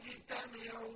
مُجْتَمِعُونَ